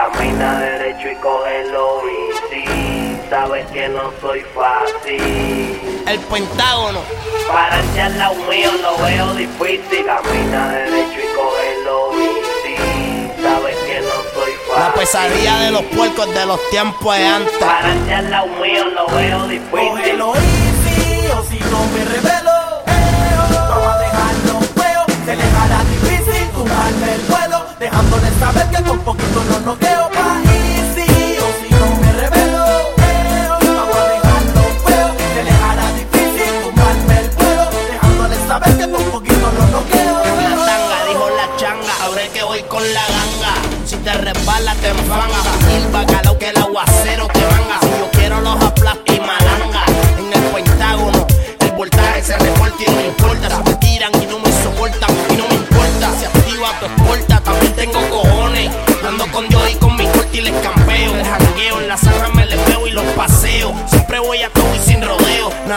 Camina derecho y cógelo easy. Sabes que no soy fácil. El Pentágono. Para al lado mío lo veo difícil. Camina derecho y cógelo easy. Sabes que no soy fácil. La pesadilla de los puercos de los tiempos de antes. Para al lado mío lo veo difícil. Cógelo easy o si no me revelo. Dijo la changa, ahora es que voy con la ganga. Si te resbala, te enfanga. El bacalao que el aguacero te manga. Si yo quiero los aplastos y malanga. En el pentágono, el voltaje se reporta y no importa. Si me tiran y no me soportan, y no me importa. Si activa tu escolta, también tengo cojones. Ando con Dios y con mi corte y les campeo. Les jangueo, en la sala me les veo y los paseo. Siempre voy a todo.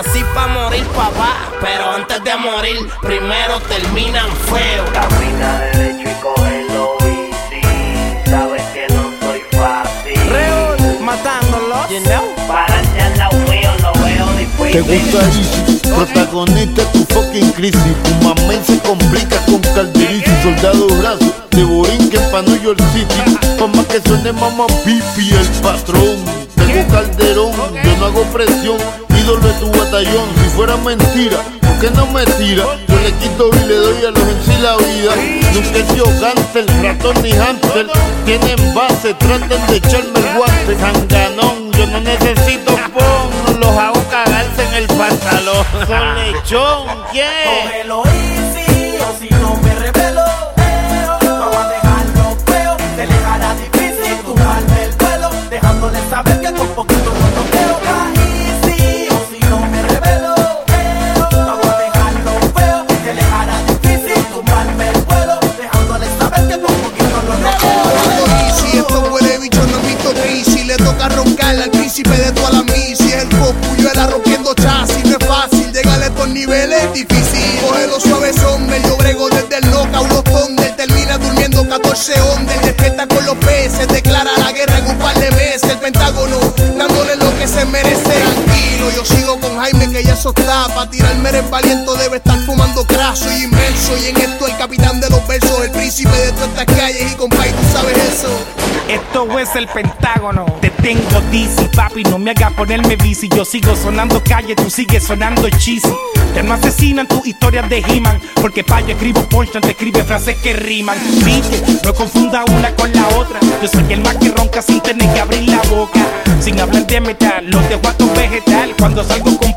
Nací pa' morir, papá. Pero antes de morir, primero terminan feo. Camina derecho y cógelo easy. Sabes que no soy fácil. Reol, matándolo. You know. Para al lado mío lo veo Te difícil. gusta Easy, protagonista tu fucking crisis. Tu mamá se complica con Calderisi, soldado brazo de Borinquen pa' New York City. Pa' más que suene mamá pipi el patrón. Tengo calderón, yo no hago presión, ídolo de tu batallón. Si fuera mentira, ¿por qué no me tira? Yo le quito y le doy a los en sí la vida. Nunca he sido cáncer, ratón ni hamster. Tienen base, traten de echarme el guante. Sanganón, yo no necesito pon, los hago cagarse en el pantalón. Son lechón, yeah. Cógelo easy o si no me revelo. Niveles, difícil. Cógelo suave, hombre. Yo brego desde el knockout, los tondes. Termina durmiendo 14 ondas. Despierta con los peces. Declara la guerra en un par de meses. El pentágono dándole lo que se merece. Tranquilo, yo sigo Jaime que ya eso está. Pa' tirarme el valiento debe estar fumando craso y inmenso. Y en esto el capitán de los versos. El príncipe de todas estas calles. Y compay, tú sabes eso. Esto es el Pentágono. Te tengo DC, papi, no me hagas ponerme bici. Yo sigo sonando calle, tú sigues sonando cheesy. Ya no asesinan tus historias de He-Man. Porque pa' yo escribo punch, te escribe frases que riman. Viste, no confunda una con la otra. Yo soy el más que ronca sin tener que abrir la boca. Sin hablar de metal, los de guato vegetal. Cuando salgo compañía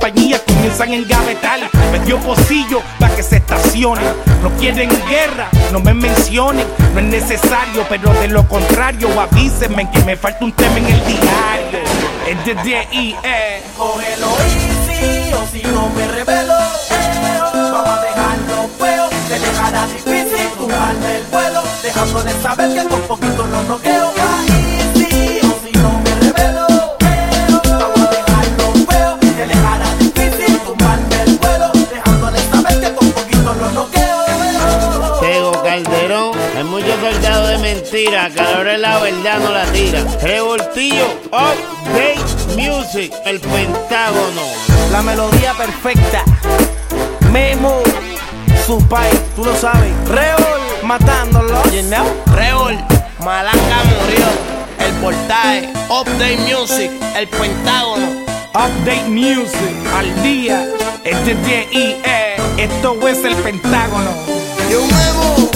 comienzan en gavetal. Me dio pocillo pa' que se estacionen. No quieren guerra, no me mencionen. No es necesario, pero de lo contrario, avísenme que me falta un tema en el diario. Es de D.I.E. Cógelo easy o si no me revelo. eh. Vamos a dejarlo feo. Se le hará difícil tumbarme el vuelo. Dejándole saber que con poquito no noqueo Tego Calderón, hay muchos soldados de mentira, que a la verdad no la tira. Revoltillo, Update Music, el Pentágono. La melodía perfecta. Memo, su pai, tú lo sabes. Reol, matándolo. You know? Reol, Malanga murió. El portaje, Update Music, el Pentágono. Update Music al día. Es de D.I.E. Esto es el Pentágono. Yo muevo